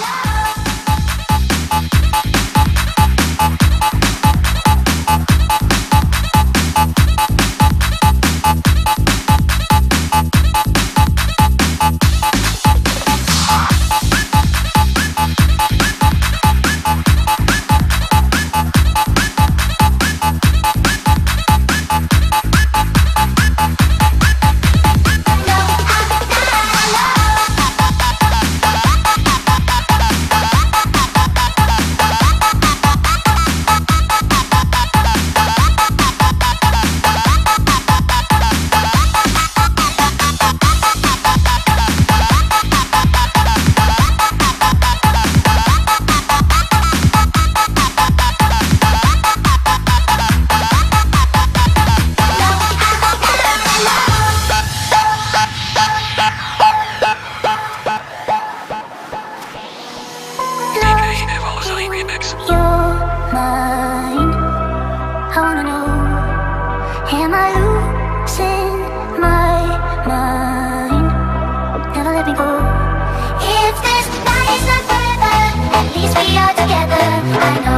love. Apart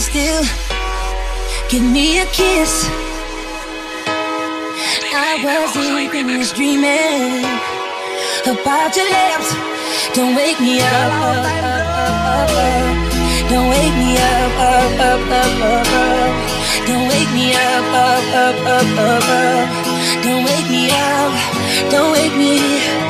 still, give me a kiss. I wasn't finished dreaming about your lips. Don't wake me up. Don't wake me up, up, up, up, up, up. Don't wake me up, up, up, up, up, up. Don't wake me up. Don't wake me.